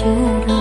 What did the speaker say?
怯懦